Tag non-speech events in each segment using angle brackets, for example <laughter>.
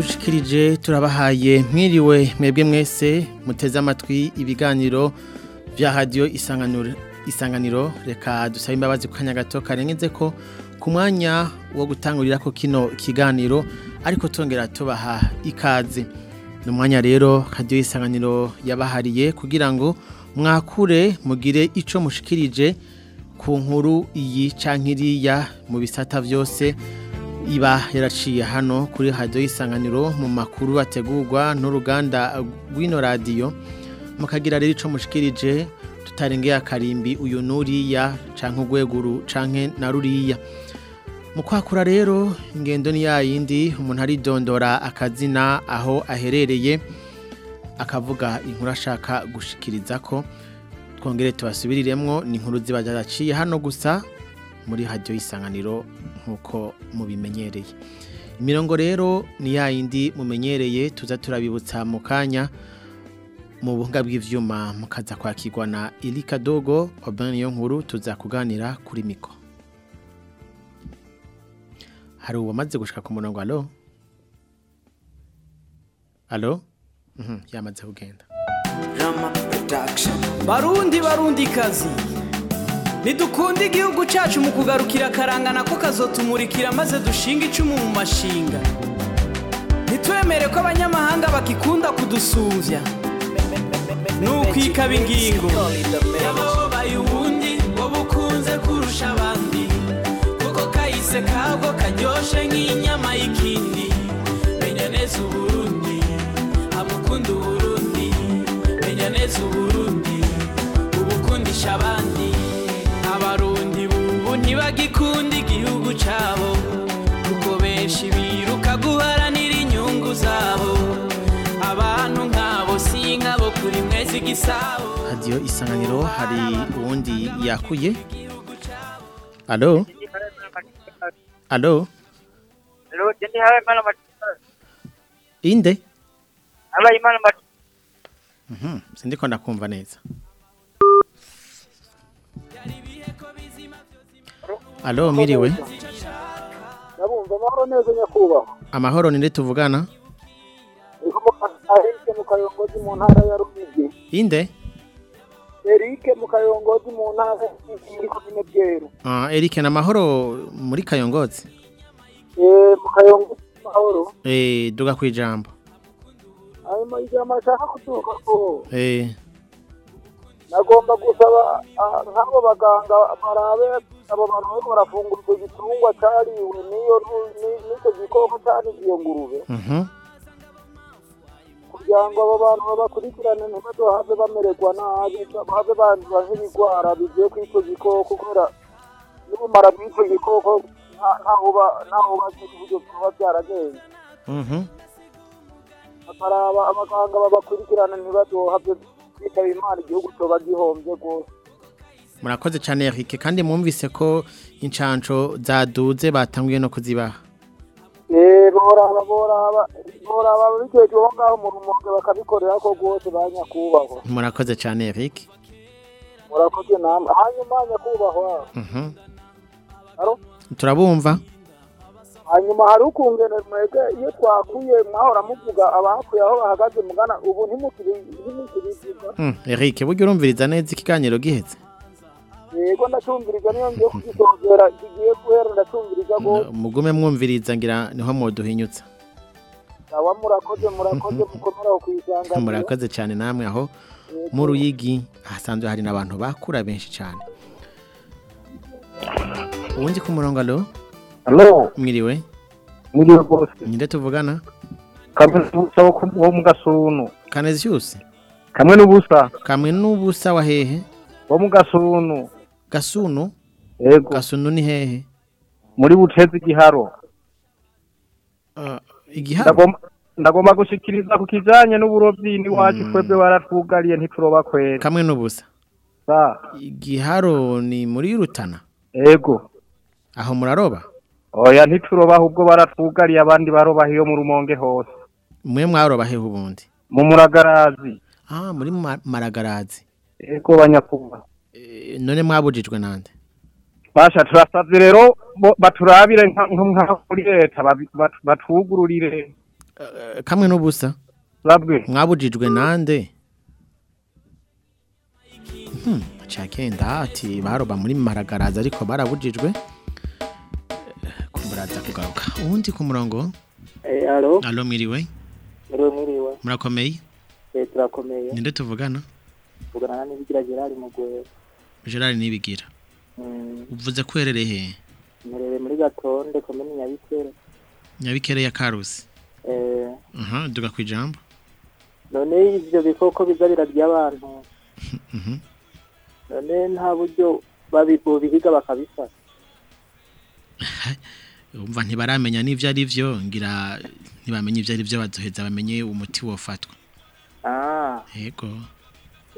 Ushikirije turabahaye mwiriwe mwebwe mwese muteze amatwi ibiganiro bya radiyo isanganiro isanganiro. Reka dusabe imbabazi ku kanya gato karengeze ko ku mwanya wo gutangurira ko kino kiganiro ariko tongera tubaha ikaze. Ni umwanya rero radiyo isanganiro yabahariye kugira ngo mwakure mugire icyo mushikirije ku nkuru iyi cyangwa iriya mu bisata byose iba yaraciye hano kuri radiyo y'isanganiro mu makuru ategurwa n'uruganda rw'ino radiyo mukagira rero icyo mushikirije tutarengeye akarimbi uyu n'uriya cyangwa urweguru cyangwa na ruriya. Mu kwakura rero ingendo ni yindi umuntu aridondora akazina aho aherereye akavuga inkuru ashaka gushikiriza ko twongere tubasubiriremwo ni inkuru ziba zaraciye hano gusa muri radiyo y'isanganiro nk'uko mubimenyereye. Imirongo rero ni ya yindi mumenyereye tuza turabibutsa mu kanya mu buhanga bw'ibyuma mukaza kwakirwa na irika dogo niyo nkuru tuza kuganira kuri miko. Hari uwamaze gushaka ku murongo alo? Alo? Yamaze kugenda. Barundi barundi kazi. Ntidukunde igihugu cyacu mu kugarukira akarangana ko kazotumurikira maze dushinga icumu mu mashinga. Ntitwemere ko abanyamahanga bakikunda kudusumvya. Ni ukwikaba ingingo. Yababaye ubundi wowe ukunze kurusha abandi. Kuko kahise kabwo karyoshe nk'inyama y'ikindi. Menya neza uburundi amukunda uburundi. Menya neza uburundi ubukundisha abandi. Ntibagikunda igihugu cyabo kuko benshi biruka guharanira inyungu zabo. Abantu nk'abo si nk'abo kuri mwese igisabo radiyo isanganiro hari uwundi yakuye. Alo alo inde? Mhm, sindiko ndakumva neza. Alo miriwe ndabumva amahoro neza nyakubahwa. Amahoro ninde tuvugana? Erike mu kayongozi mu ntara ya ruyigi inde? Erike mu kayongozi mu ntara muri komine bweru. Ah, Eric na mahoro muri Kayongozi? Eh, mu kayongozi amahoro eh duga hanyuma ijambo. Ashaka kutuka ko eh. Nagomba gusaba ah, nk'abo baganga barabe abo bantu bariko barafungura icyo gitungwa ni- n'icyo gikoko cariye iyo ngurube mhm kugira ngo abo bantu babakurikirane ntibazohave bamererwa nabi bahave bandura nk'ibigwara bigiye kw'icyo gikoko kubera n'ubumara bw'icyo gikoko nta- ntaho ba- ntaho bazi uburyo byoba byaragenze mhm bakaraba abaganga babakurikirane ntibazohave kwitaba imana igihugu coba gihombye rwose. Murakoze cyane Eric kandi mwumvise ko incanco zaduze batanguye no kuzibaha. Boraba boraba boraba bikejwe aho ngaho mu rumonge bakabikorera ko rwose ba nyakubahwa murakoze cyane Eric. Murakoze namwe hanyuma nyakubahwa. Mhm. Turabumva. Hanyuma hari ukungene mwebwe iyo twakuye mwahora muvuga abapfuye aho bahagaze mugana ubu ntimukiriziga mm, Eric buryo urumviriza neza ikiganiro giheze? Yego ndacumviriza niyo ngiye kugisongera kigiye guhera ndacumviriza rwose. mugume mwumviriza ngira ni ho moduhinyutsa aba murakoze murakoze mukomeraho kwisanganira murakoze cyane namwe aho. Mu ruyigi hasanzwe hari n'abantu bakura benshi cyane. Ubundi ku murongo alo Halo, mwiriwe mwiriwe bose. ninde tuvugana Kamwe n'ubusa wo mu gasunu. Canesius Kamwe n'ubusa. Kamwe n'ubusa wa hehe? Wo mu gasunu. gasunu Yego, gasunu ni hehe. Muri butezi igiharo. uh, igiharo? Ndagomba ndagomba gushikiriza ku kijanye n'uburovyi n'iwacu Mm. twebwe baratwugariye ntituroba kwera. Kamwe n'ubusa? Sa. Igiharo ni muri rutana? Yego. aho muraroba oya ntituroba ahubwo baratwugariye abandi baroba iyo mu rumonge hose. Mwe mwaroba hehe ubundi? Mu muragarazi. Ah muri Ma- maragarazi. Ego banyakuba. Eh, none mwabujijwe nande? Basha turasavye rero baturabire nka kuri leta batwugururire. Eh, kamwe n'ubusa. Babwe mwabujijwe nande? Hmm, cakenda ati baroba muri maragarazi ariko barabujijwe. Kumburaza kugaruka ubundi ku murongo Eh, alo, mwiriwe murakomeye turakomeye, ninde tuvugana tuvugana n'ibigira Gerard Mugwera. Gerard nibigira uvuze ko uherereye muri Gatonde, komini Nyabikere. nyabikere ya karusi Eh, aha duga ku ijambo none ivyo bikoko biza birarya abantu, Mhm. none nta buryo babi- bobihiga bakabifata. Umva ntibaramenya n'ivyo ari vyo ngira ntibamenye ivyo ari vyo bazoheza bamenye umuti wofatwa. Ah, yego.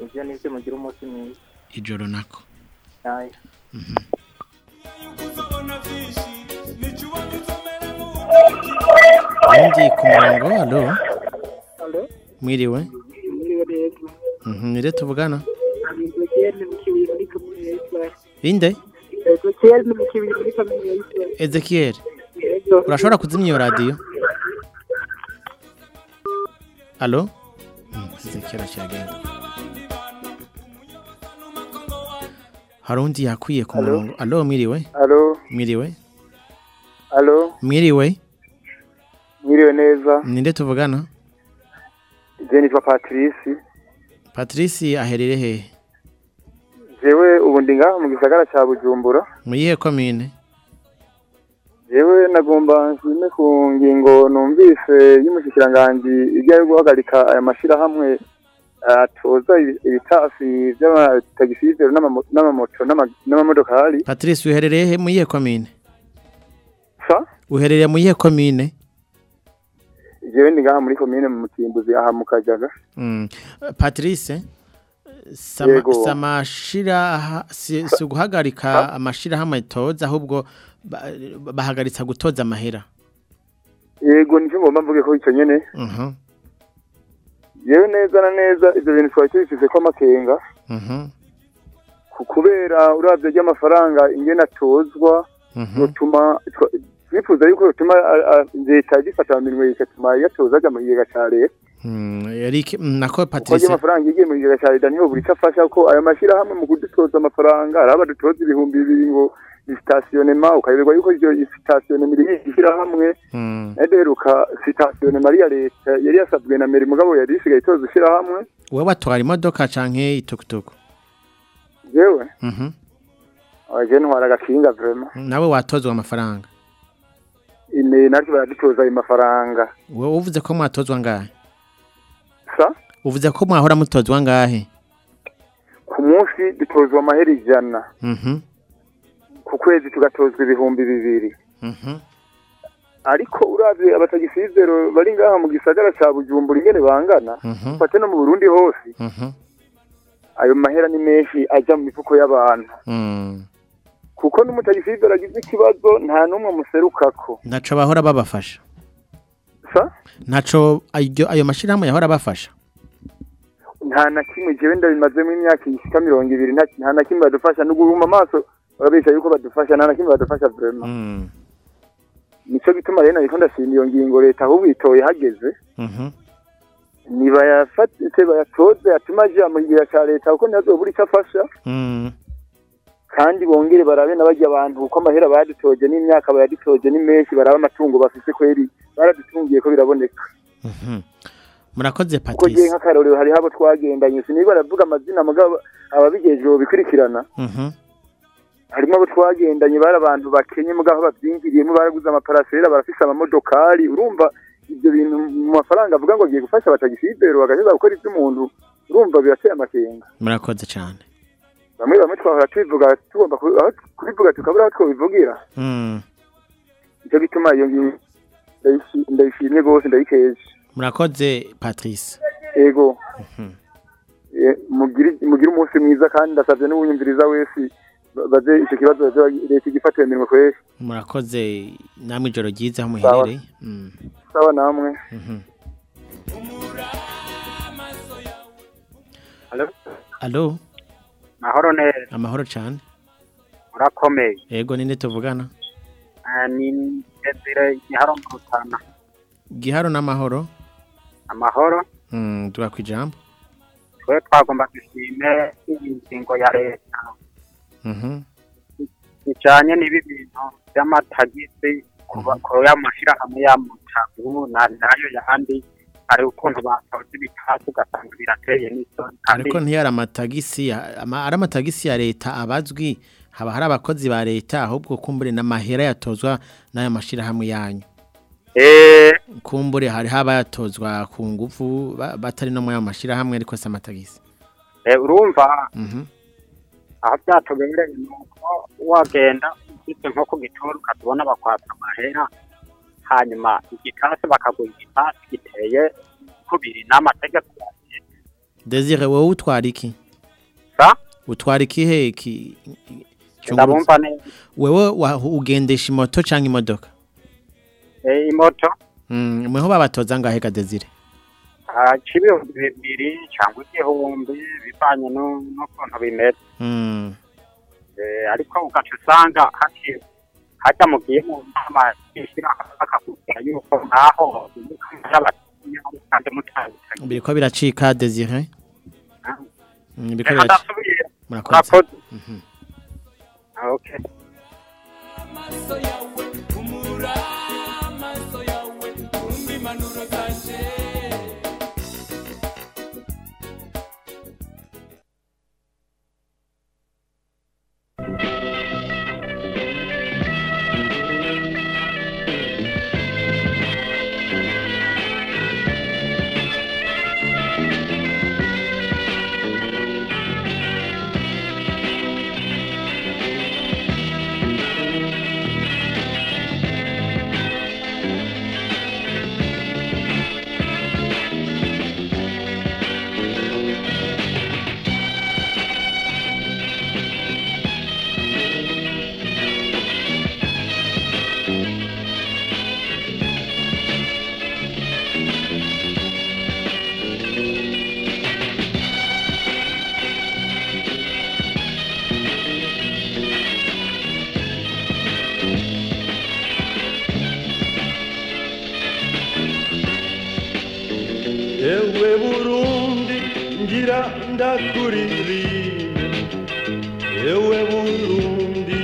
Ivyo nivyo mugira umunsi mwiza. ijoro nako. Ubundi ku murongo alo Alo, mwiriwe. Mwiriwe neza. Mhm, nire tuvugana. Ni inde? Ezekiel urashobora kuzimya iyo radiyo alo Mm, Ezekiel akiragenda hari undi yakwiye ku murongo? Alo mwiriwe? Alo, mwiriwe? Mwiriwe? Mwiriwe neza. ninde tuvugana? Je nitwa Patrice. Patrice aherere hehe ndi ngaha mu gisagara ca Bujumbura. mu yihe komine Jewe nagomba nshime ku ngingo numvise y'umushikiranganji ijya yo guhagarika aya mashirahamwe atoza ibi- ibitasi vy'amatagisi n'amamo- n'amamoto n'ama- n'amamodokari Patrice uherereye he mu yihe komine uherereye mu yihe komine jewe ndi ngaha muri komine mu Mutimbuzi aha mu Kajaga Mm. Patrice Yego. Samashira si, si guhagarika amashira hamwe toza ahubwo ba- bahagaritsa gutoza amahera yego ni cyo ngomba mvuge ko ico nyene Mhm. jewe neza na neza ivyo bintu twari tubifise ko amakenga Mhm. ku- kubera uravye ry'amafaranga ingene atozwa Mhm. rutuma twa- twifuza yuko rutuma leta gifata mu minwe igatuma yatoza kigega ca leta Eric mm, nako Patrice. amafaranga igiye mu ca leta ni ho buri ico afasha ko ayo mashyirahamwe mu kudutoza amafaranga hari abadutoza ibihumbi bibiri ngo sitationema ukayoberwa yuko iryo sitationema iri ishyirahamwe Mm. naderuka sitationema ari iya leta yari yasabwe na meri mugabo yari isigaye itoza ishyirahamwe. Wewe watwara imodoka canke itukutuku? Jewe Mhm. aje ntwara agakinga vrema nawe watozwa amafaranga? Ine natwe baradutoza ayo mafaranga. Wewe uvuze ko mwatozwa ngahe? Sa uvuze ko mwahora mutozwa ngahe ku munsi dutozwa amahera ijana Mhm. ku kwezi tugatozwa ibihumbi bibiri Mhm. ariko uravye abatagisizero bari ngaha mu gisagara ca bujumbura ingene bangana Mhm. ufate no mu burundi hose Mhm. ayo mahera ni menshi aja mu mifuko y'abantu Mm. kuko n'umutagisizero agize ikibazo nta n'umwe muserukako ntaco bahora babafasha ntaco ayo mashirahamwe yahora bafasha nta na kimwe jewe ndabimazemo imyaka ishika mirongo ibiri nta na kimwe badufasha no guhuma amaso babesha yuko badufasha nta na kimwe badufasha vraiment Mm. nico gituma rero nariko ndashima iyo ngingo leta ahubwo itoye hageze Mhm. nibayafate bayatoze atuma aja mu kigega ca leta kuko ntazobura ico afasha Mm. Kandi bongere barabe n'abajya abantu kuko amahera bayadutoje n'imyaka bayadutoje ni menshi barabe amatungo bafise kweri baradutungiye ko biraboneka. Mhm. murakoze kuko giye Patrice nk'akarorero hariho abo twagendanye sinigwa baravuga amazina mugabo ababijejwe bikurikirana Mhm. harimo abo twagendanye bari abantu bakenye mugabo bavyinjiriyemo baraguze amaparasera barafise amamodokari urumva ibyo bintu mu mafaranga avuga ngo agiye gufasha abatagisibero bagaheza gukora ivy'umuntu urumva birateye amakenga. Murakoze cyane bamwe bamwe twahora tubivuga tugomba kubivuga tukabura aho twobivugira icyo nicyo gituma iyo ndayishi- ndayishimye rwose ndayikeje. Murakoze patrice. Ego Eh, mugire umunsi mwiza kandi ndasabye n'uwunyumviriza wese ba- baze icyo kibazo leta igifatiye imirimo kwese murakoze namwe ijoro ryiza aho muherereye. Sawa. Namwe. Mhm. Alo mahoro neza amahoro cyane murakomeye. Yego ninde tuvugana? Ah, ni desire igiharo mu rutana giharo n'amahoro? Amahoro. Mm, tuba ku ijambo. Twe twagomba dushime ingingo ya leta. Mhm. bijanye n'ibi bintu by'amatagisi kuba- ku y'amashirahamwe y'amutabu na na yo yandi hari ukuntu batoza ibitasi ugasanga birateye n'isoni ariko ntiyari amatagisi ari amatagisi ya leta abazwi haba hari abakozi ba leta ahubwo kumbure n'amahera yatozwa n'ayo mashyirahamwe yanyu. Eh. Kumbure hari habayatozwa ku ngufu ba- batari no muri ayo mashyirahamwe ariko si amatagisi eh, urumva Mhm. aho byatubereye ni uko wagenda ufite nko ku gitoro ukatubona bakwata amahera hanyuma igitasi bakaguha igitasi giteye kubiri n'amategeko desire wowe utwara iki? Utwara iki he? Ki ndabumva neza. Wewe ugendesha imoto cyangwa imodoka? Eh, imoto. Mm, mweho babatoza ngahe ka desire c'ibihumbi bibiri cyangwa igihumbi bivanye nu- n'ukuntu bimeze. Mm. Eh, ariko ugaca usanga hati hajya mu gihe mu nama y'ishyirahamwe bakakubwira yuko mutandukanye. Biriko biracika desire Mm, biriko reka biraci- ndasubire murakoze. Murakoze. Mhm. Ah, okay. Ndakuririmbe ewe burundi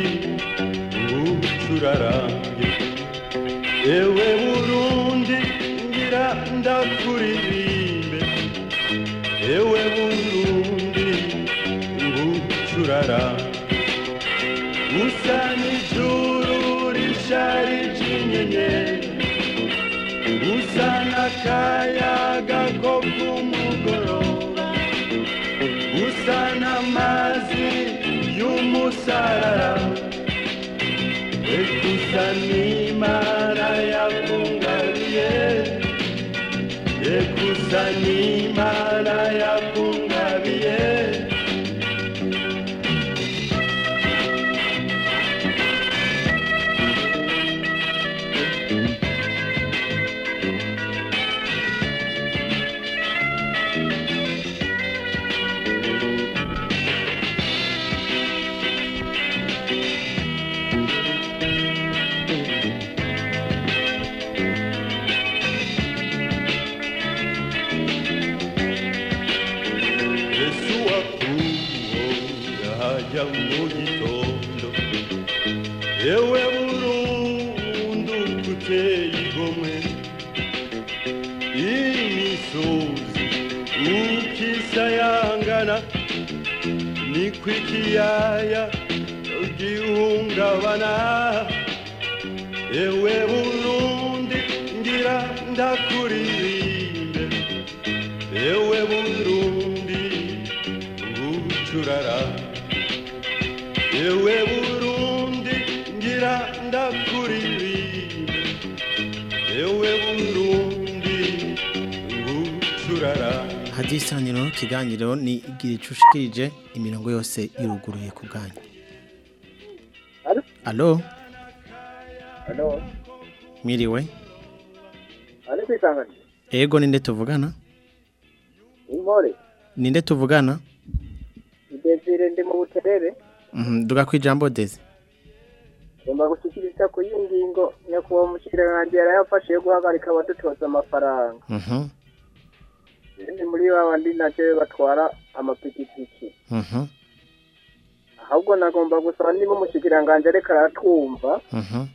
ngucurarange ewe burundi ngira ndakuririmbe ewe burundi ngucurarange usa n'ijuru risharije inyenyeri usa n'akayaga ekusa n'imana yakungabiye ekusa n'imana yakungabiye niko ikiyaya isaniro kiganiro ni igira icushikirije imirongo yose iruguruye ku bwanyu. Alo? Halo, mwiriwe ego ninde tuvugana? Inkore, ninde tuvugana? Desire ndi mu buterere, Mhm, duga ku ijambo deze ngomba gushyikiriza ku iyi ngingo nyakubahwa umushyikiranganje yari yafashe yo guhagarika abadutoza amafaranga. Mhm, Ni muri ba bandi na cyo batwara amapikipiki. mhm, Ahubwo nagomba gusaba niba umushyikiranganje ariko aratwumva, mhm.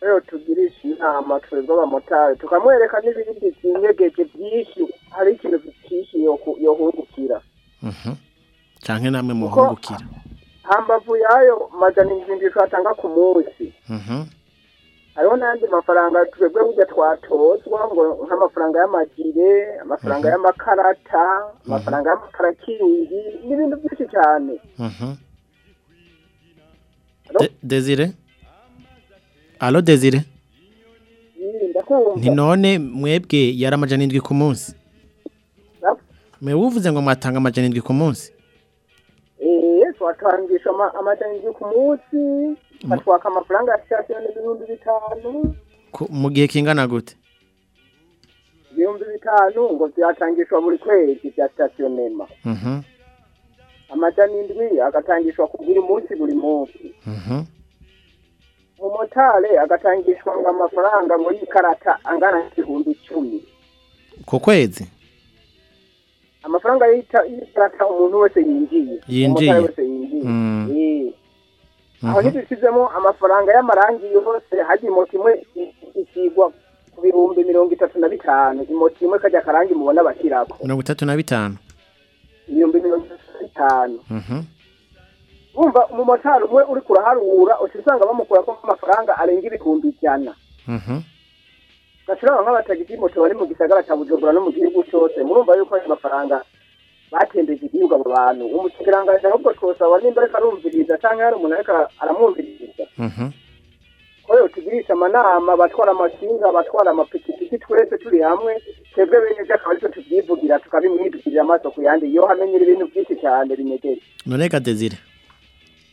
rero tugirisha inama twebwe abamotari, tukamwereka n'ibindi byinyegeje byinshi, hari ikintu cyinshi yohungukira. Mhm. canke namwe muhungukira hambavu yayo majana indwi twatanga ku munsi Mhm, hariho n'andi mafaranga twebwe burya twatozwa ngo nk'amafaranga y'amagire amafaranga y'amakarata amafaranga y'amakarakingi n'ibintu byinshi cyane. Mhm. De- desire? Alo desire? Nti none mwebwe yari amajana indwi ku munsi. Mwe wuvuze ngo mwatanga amajana indwi ku munsi. Eh, twatangisha ama- amajana indwi ku munsi. Batwaka amafaranga ya sitasiyo n'ibihumbi bitanu mu gihe kingana gute? Ibihumbi bitanu ngo byatangishwa buri kwezi bya sitasiyo Mhm, amajana indwi agatangishwa ku buri munsi buri munsi. Mhm. umumotari agatangishwa ngo amafaranga muri karata angana n'ibihumbi icumi. Ku kwezi? Amafaranga y'ikarata umuntu wese yinjiye. Yinjiye. Aho Mhm. ntidusizemo amafaranga y'amarangi yose. Hajya imoto imwe i- isigwa ku bihumbi mirongo itatu na bitanu. Imoto imwe kajya akarangi mubona bashyirako. Mirongo itatu na bitanu. Ibihumbi mirongo itatu na bitanu. Mhm, wumva umumotari umwe uri kuraharura usanga bamukurako amafaranga arenga ibihumbi ijana. Mhm. gashobora nk'abatagisi moto bari mu gisagara cya bujumbura no mu gihugu cyose murumva yuko ayo mafaranga batembeje igihugu abo bantu umukirangaje ahubwo twosaba nimba ariko arumviriza cyangwa hari umuntu ariko aramwumviriza Mhm. ko tugirisha amanama abatwara amakinga abatwara amapikipiki twese turi hamwe twebwe bene byo akaba aricyo tubyivugira tukabimwibwirira amaso ku yandi iyo hamenyera ibintu byinshi cyane binyegeje none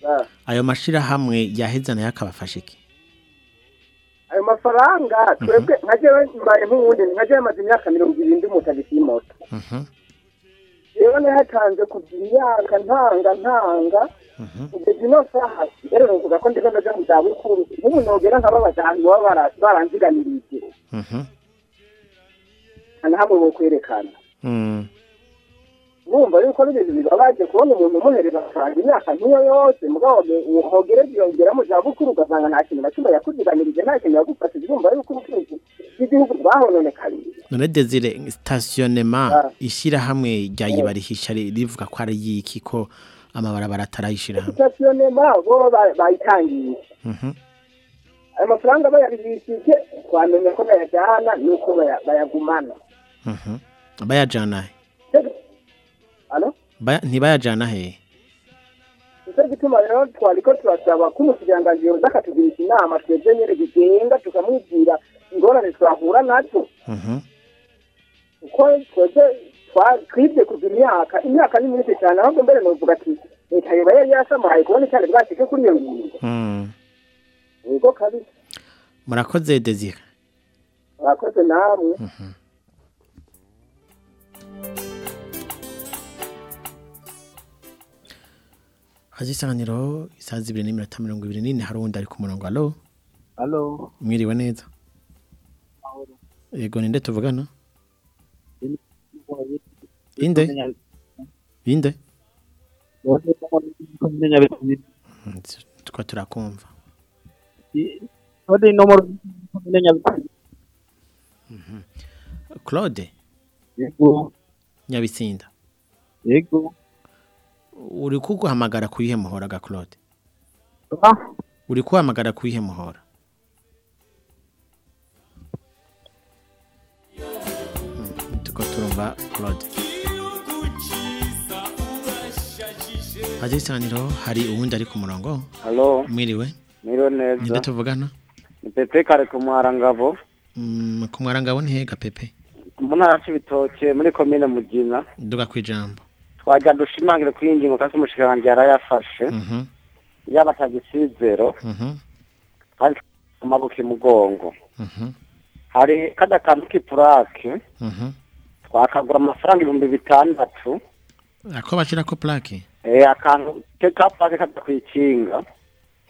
Ah. ayo mashyirahamwe yaheza nayo akabafasha iki ayo mafaranga twebwe nka jewe mbaye nk'uwundi nka jewe maze imyaka mirongo irindwi mu tagisi y'imoto Mhm, rero nahatanze kugira imyaka ntanga ntanga. Kugeza ino saha rero novuga ko ndiko ndaja mu zabukuru. N'ubu nogera nkababaza ahantu baba bara- baranziganirije. Mhm, nta hamwe bokwerekana mm. Urumva yuko bigeze bibabaje kubona umuntu umuhereza amafaranga imyaka nk'iyo yose. Mugabo hogere byongera mu zabukuru ugasanga nta kintu na kimwe yakuziganirije nta kintu yagufashije. Urumva yuko ubucuruzi bw'igihugu bwahononekariye none desire stationnement Ah. ishyirahamwe ryayibarihisha ri- rivuga ko ari y'iki ko amabarabara atarayishira hamwe? Sitasiyonema bo ba- bayitangiye. Mhm, ayo mafaranga bayabibishije twamenya ko bayajyana nuko baya- bayagumana. Mhm. bayajana he ano Baya- ntibayajana he? Nicyo gituma rero twariko turasaba ko umukiranganji yoza akatugirisha inama twebwe nyene bigenga tukamubwira ingorane twahura na zo. Mhm, kuko twebwe twa- twibye kuva imyaka imyaka ni myinshi cyane ahubwo mbere novuga ati leta yoba yari yasamaye kubona icyane bwashike kuri iyo ngingo. Mm. yego kabisa. Murakoze desire. Mwakoze namwe. Haje isanganiro isaha zibiri n'iminota mirongo ibiri n'ine hari uwundi ari ku murongo. Alo Halo. mwiriwe neza? Yego ninde tuvugana? Inde. Inde? Tukaba turakumva. Nomoro claude? Yego. nyabitsinda. Yego. Uri kuguhamagara kuyihe muhora ga claude uri kuhamagara kuyihe muhora? Mm, tuko turumva claude. Haje isanganiro hari uwundi ari ku murongo? Halo, mwiriwe. Miro ninde neza. tuvugana? Ni Pepe kare ku Mwarangabo. Mm, ku mwarangabo ni hega pepe? Mu ntara y'ibitoke muri komine mugina. Duga kwijambo. Twajya dushimangira kuri iyi ngingo kandi umushikiranganji yarayafashe Mhm. yaba atagisizero Mhm. kandi amaboko imugongo Mhm. hari kada kantu k'ipurake twakagura amafaranga ibihumbi bitandatu Ako bashyira ko purake eh akantu ka purake kajya ku ikinga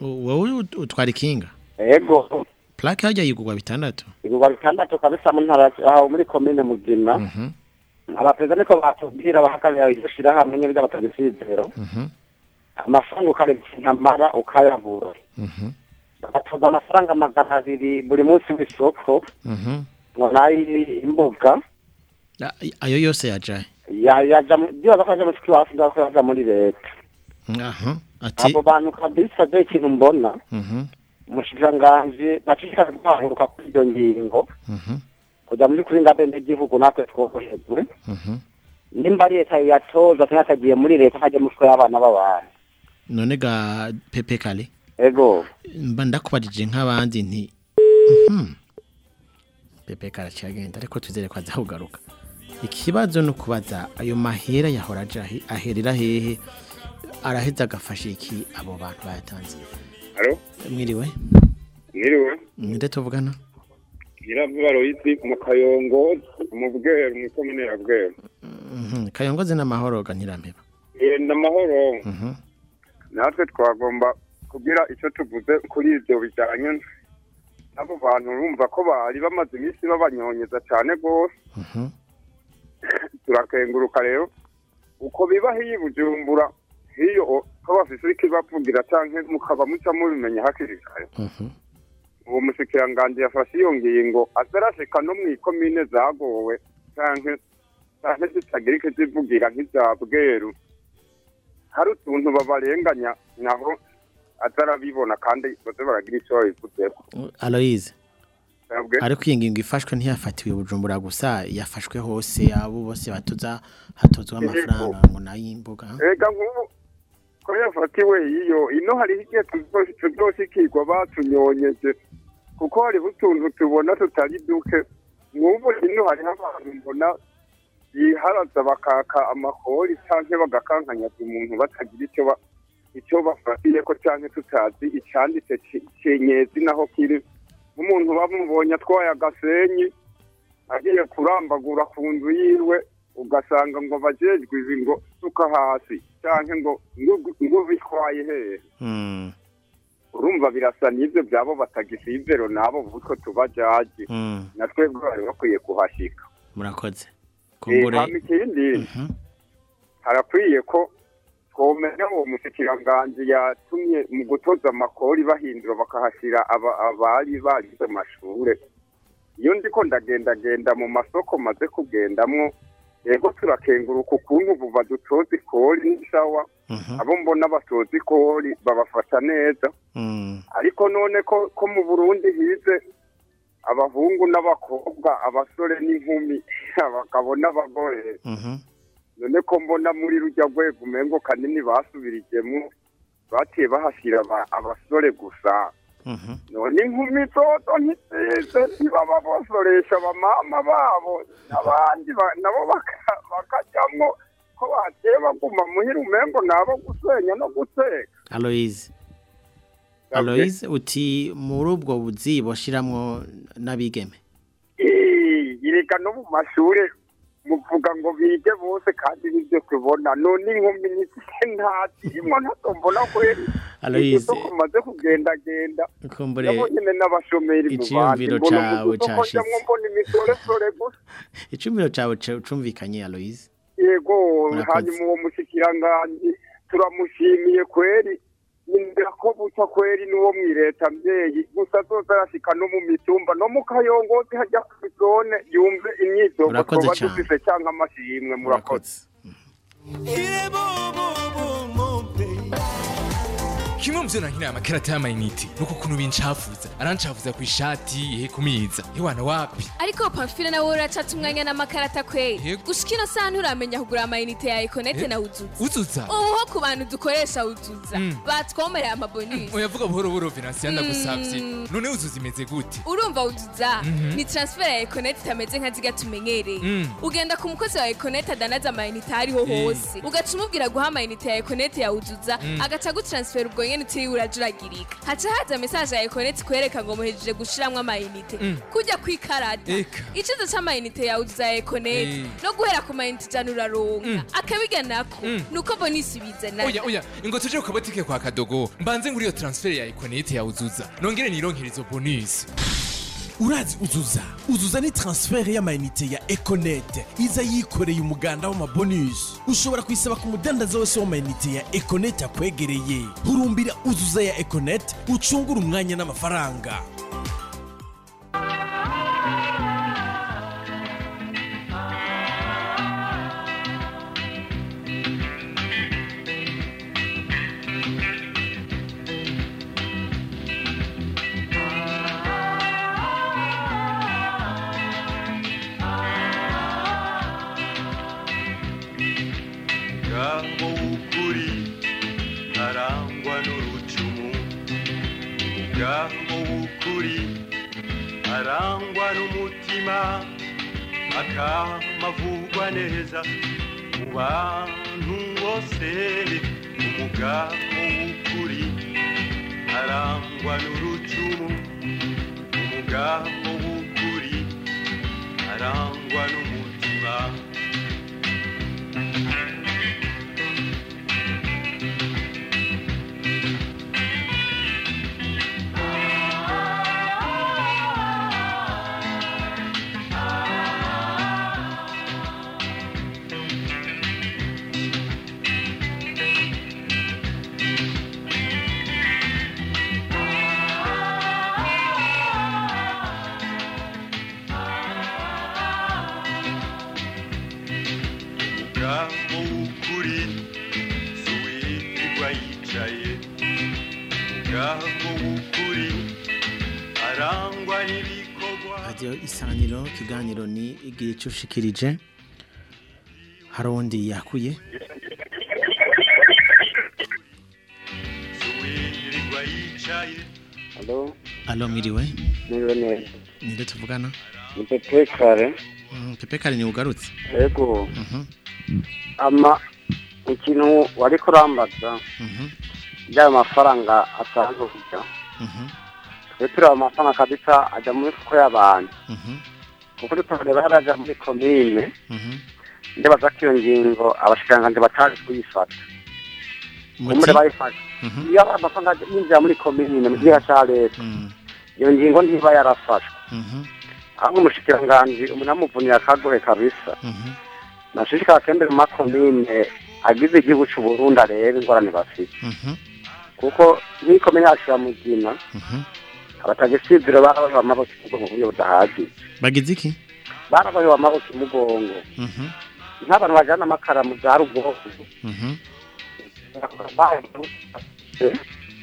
Wowe utwara ikinga. yego purake hajya yigurwa bitandatu. yigurwa bitandatu kabisa mu ntara aho muri komine mugina. Abaperezida niko batubwira bahagarira iryo shirahamwe nyine ry'abatagisizero Mhm. amafaranga ukarekinga amara ukayabura Mhm. bagatoza amafaranga magana abiri buri munsi w'isoko Mhm. ngo imbuga Ayo yose yajaye. ya- yaja ko yaja mu ciki wacu ko yaja muri leta Aha. Ati. abo bantu kabisa je ikintu mbona Mhm. umushikiranganji bacishikara kwahuruka kuri iyo ngingo Mhm. Kuja muri kuri ngabene igihugu natwe twohejwe Mhm. nimba leta yatoza cyangwa atagiye muri leta hajya mutwe y'abana b'abantu None ga Pepe Kale. ego Mba ndakubajije nk'abandi nti. Mhm. Pepe Kale cyagenda ariko tuzere ko azahugaruka. Ikibazo no kubaza ayo mahera yahora aherera hehe araheza agafasha iki abo bantu bayatanze. Alo, Mwiriwe. mwiriwe. Ninde tuvugana? Nyiravuba Loisi mu Kayongo mu Bweru mu komine ya Bweru. Mhm. Kayongoze n'amahoro ga ntirampeba. Eh namahoro. Mhm. Natwe twagomba kugira icyo tuvuze kuri ibyo bijyanye n'abo bantu urumva ko bari bamaze iminsi babanyonyeza cyane rwose Mhm. turakenguruka rero uko biba hiyi bujumbura hiyo ko bafise ikibavugira canke mukaba muca mubimenya hakiri kare Mhm. Uwo mushikiranganji yafashe iyo ngingo azarashika no mw'ikomine zagowe canke canke zitagira icyo zivugira nk'iza bweru hari utuntu babarenganya naho azarabibona kandi baze baragira icyo babivuzeko. Sabwe. Ariko iyi ngingo ifashwe ntiyafatiwe bujumbura gusa yafashwe hose abo bose batuza hatozwa amafaranga ngo nayimbuga. ega nk'ubu ko yafatiwe iyo ino hariho igihe tuzo- tuzoshikirwa batunyonyeje kuko hariho utuntu tubona tutari duke. Nk'ubu ino hariho abantu mbona yiharaza bakaka amakori canke bagakankanyaza umuntu batagira icyo icyo bafatiye ko canke tutazi icanditse ci- cinyezi naho kiri. Nk'umuntu bamubonye atwaye agasenyi agiye kurambagura ku nzu yiwe ugasanga ngo abajejwe ibi ngo suka hasi canke ngo ngo- bitwaye hehe? Mm. Urumva birasa n'ivyo byabo batagisizero nabo butwo tubajaji Mm. na twebwe bari bakwiye kuhashika Murakoze. Eh, ikindi harakwiye ko twomenya uwo mushikiranganji yatumye mu gutoza amakori bahindura bakahashira aba- abari barize amashure. Iyo ndiko ndagendagenda mu masoko maze kugendamwo yego turakenguruka ukuntu ubu badutoza ikori n'isawa abo mbona batoza ikori babafata neza Mm. ariko none ko mu Burundi hize abahungu n'abakobwa abasore n'inkumi <laughs> abagabo n'abagore Mhm. none ko mbona muri rujya rwego umengo kanini basubirijemo baciye bahashyira aba- abasore gusa Mhm. None inkumi zozo ntizize ntibaba basoresha abamama babo n'abandi ba- nabo baka- bakajyamwo ko bagiye baguma muhira umengo nabo gusenya no guteka Aloise. Aloise uti muri ubwo buzi boshiramwo n'abigeme. Ii, ireka no mu mashure muvuga ngo bige bose kandi ni byo tubona none inkumi nisize ntatirimo ntatombona kweri Aloise. isoko maze kugendagenda Kumbure n'abashomeri mu bandi mbona cashitse. njamwo mbona imisoresore gusa <laughs> Icumbiro cawe ca- cumvikanye Aloise. yego hanyuma uwo mushikiranganji turamushimiye kweri nindira ko buca kweri n'uwo mw'ireta mvyeyi gusa azoza arashika no mu mitumba no mu kayongozi hajya ku zone yumve imyidogo twoba dufise canke amashimwe murakoze. Kimwe mu byo nankiriye amakarata y'amayinite ni uko ukuntu bincafuza. Arancafuza ku ishati ihe kumiza iwana wapi? Ariko pamfile nawe uracata umwanya n'amakarata kweri gushika ino saha nturamenya kugura amayinite ya ekonete na uzuza. Uzuza? Ubu ho ku bantu dukoresha uzuza. Mm. batwomereye amabonisi <laughs> oyavuga buhoro buhoro ndagusavye Mm. none uzuza imeze gute? Urumva uzuza Mhm. ni transfer ya ekonete itameze nka ziga tumenyereye Mm. ugenda ku mukozi wa ekonete adanaza amayinite aho ariho Eh. hose. Ugaca umubwira guha amayinite ya ekonete ya uzuza agaca agutransfera ubwo nyene utiriwe urajuragirika haca haza mesaje ya ekonete ikwereka ngo muhejeje gushiramwo amayinite Mm. kujya kwikarada Eka. icizo c'amayinite ya uzuza ya ekonete Eh. no guhera ku mayinite ijana uraronka Mm. akabiga nako Mm. nuko bonisi bizana oya oya ngo tuje ku kabotike kwa kadogo mbanze nguri iyo transfer ya ekonete ya uzuza nongere nironkere izo bonus urazi uzuza. Uzuza ni transfert y'amayinite ya econete iza yikoreye umuganda w'amabonus ushobora kuyisaba ku mudandaza wese w'amayinite ya econete akwegereye. Hurumbira uzuza ya econete ucungure umwanya n'amafaranga. Arangwa n'umutima akamavugwa neza. Mu bantu bose umugabo w'ukuri arangwa n'urucumu. Umugabo w'ukuri arangwa n'umutima radiyo isanganiro ikiganiro ni igihe cyushikirije. Hari uwundi yakuye. Alo mwiriwe. Niwe neza. ninde tuvugana? Ni Pepe Kare. Mm, pepe kare ni ugarutse. Ego. Mhm, Ama ikintu wari kurambaza mhm, by'ayo mafaranga asanzwe kujya. Turaba amafaranga kabisa ajya mu mifuko y'abantu. mhm, Kuko uri kureba yaraja muri komine. mhm. Ndibaza ko iyo ngingo abashikiranganji batazi kuyifata. Umure bayifashe. Mhm. Iyo amafaranga yinjira muri komine mu gihe ca leta. Iyo ngingo ntiba yarafashwe. Ahubwo umushikiranganji umuntu amuvunira akagohe kabisa nashishikara atembere mu makomine agize igihugu c'u Burundi arebe ingorane bafite kuko nk'ikomine yacu ya Mugina mhm. abatagisivire barabahiwe amaboko imugongo ku buryo budahagije bagize iki? Barabahiwe amaboko imugongo Mhm, nk'abantu bajana amakara mu za ruguru mhm.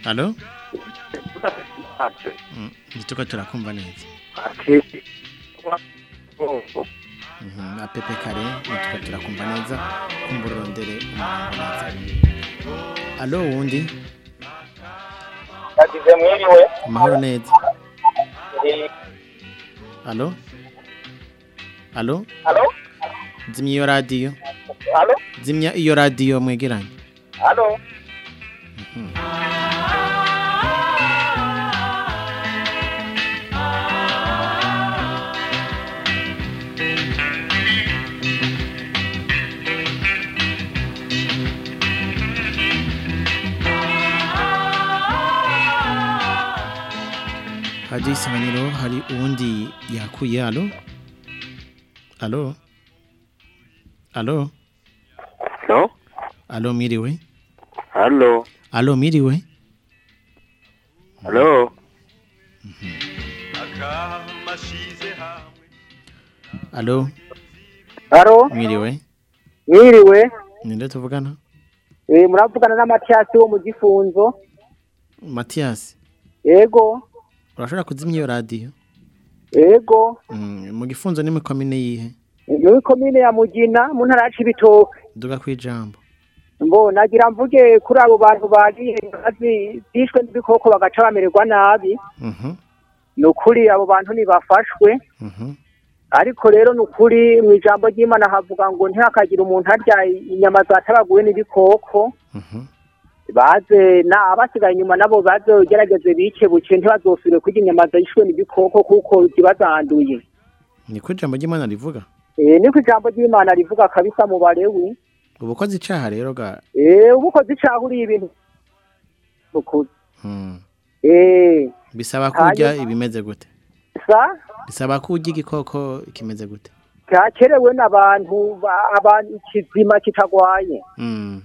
alo Mm, ntituko turakumva neza. Mhm, na pepe kare ntituko turakumva neza. Kumva urondere umurongo neza. Alo wundi? Yagize mwiriwe amahoro neza alo alo halo zimya iyo radiyo halo zimya iyo radiyo mwegeranye halo hajya isanganiro hari uwundi yakuye alo? Alo? Alo? Alo mwiriwe halo alo? Halo akamashize hamwe alo? Halo mwiriwe mwiriwe ninde tuvugana. Eh, muravugana na Mathias wo mu gifunzo. Mathias? Ego, urashobora kuzimya iyo radio ego. Mm, mu gifunzo ni mu komine yihe Muri komine ya Mugina mu ntara ya Cibitoke. duga kwijambo Mbo nagira mvuge kuri abo bantu bagiye bazi bishwe n'ibikoko bagaca bamererwa nabi. Mhm Ni ukuri abo bantu ntibafashwe. mhm ariko rero ni ukuri mu ijambo ry'imana havuga ngo ntihakagire umuntu arya inyama zatabaguwe n'ibikoko baze na abasigaye inyuma nabo bazogerageze bikebuke ntibazosubire kurya inyama zishwe n'ibikoko kuko ziba zanduye niko ijambo ry'Imana rivuga? Eh, niko ijambo ry'imana rivuga kabisa mu barewi ubukoze icaha rero ga Eh, uba ukoze icaha uriye ibintu. Ukuze mm. Eh, bisaba kurya ibimeze gute? Sa? Bisaba kurya igikoko kimeze gute? Cyakerewe n'abantu ba- abantu kizima kitagwaye mm.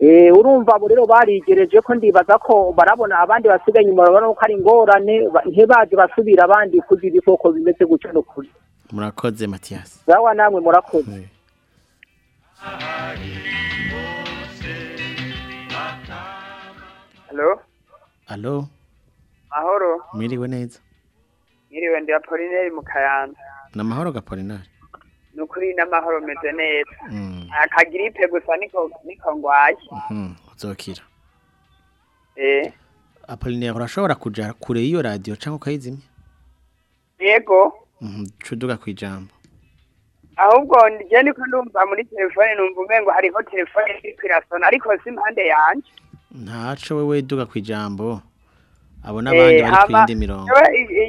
Eh, urumva abo rero barigereje ko ndibaza ko barabona abandi basigaye inyuma barabona ko ari ingorane ba- ntibaze basubira abandi kurya ibikoko bimeze gutyo no kuri murakoze Mathias. Zawa namwe murakoze. Halo, allo? Mahoro. mwiriwe neza? Mwiriwe ndi Apollinaire mu Kayanza. namahoro gapolinari Ni ukuri n'amahoro meze neza. mm. Akagiripe gusa niko niko ngwaye. mhm uzokira Eh, Apollinaire urashobora kuja kure y'iyo radio canke ukayizimya yego. mhm cuduga kwijambo Ahubwo ndije niko ndumva muri telefone numva umengo hariho telefone iriko irasona ariko si impande yanje. ntaco wewe duga kwijambo abo n'abandi Eh, bari ku yindi mirongo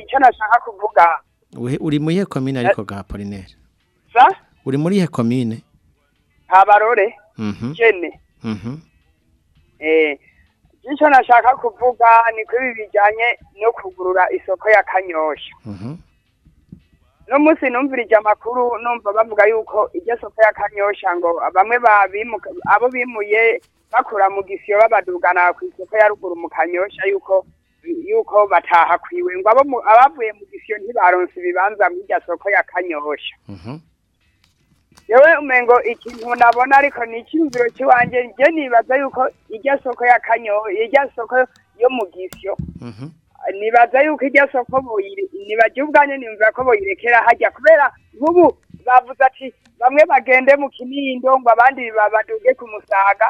icyo nashaka kuvuga uri muri ihe komine ariko ga Apollinaire sa uri muri ihe komine Habarore mhm. Jene. mhm. Eh, icyo nashaka kuvuga ni kuri ibi bijyanye no kugurura isoko ya Kanyosha. mhm. No munsi numvirije amakuru numva bavuga yuko iryo soko ya kanyosha ngo bamwe abo bimuye bakura mu gisiyo babadugana ku isoko ya ruguru mu kanyosha yuko yuko bataha kwiwe. Ngo abavuye mu gisiyo ntibaronse ibibanza mu iryo soko ya kanyosha. Mhm. Yewe umengo ikintu nabona ariko ni icyumviro cy'iwanjye njye nibaza yuko iryo soko ya kanyo iryo soko yo mu gisiyo mhm. nibaza yuko iryo soko boyire nibaje ubwanye nimva ko boyirekera hajya kubera nk'ubu bavuze ati bamwe bagende mu kinindo ngo abandi babaduge ku musaga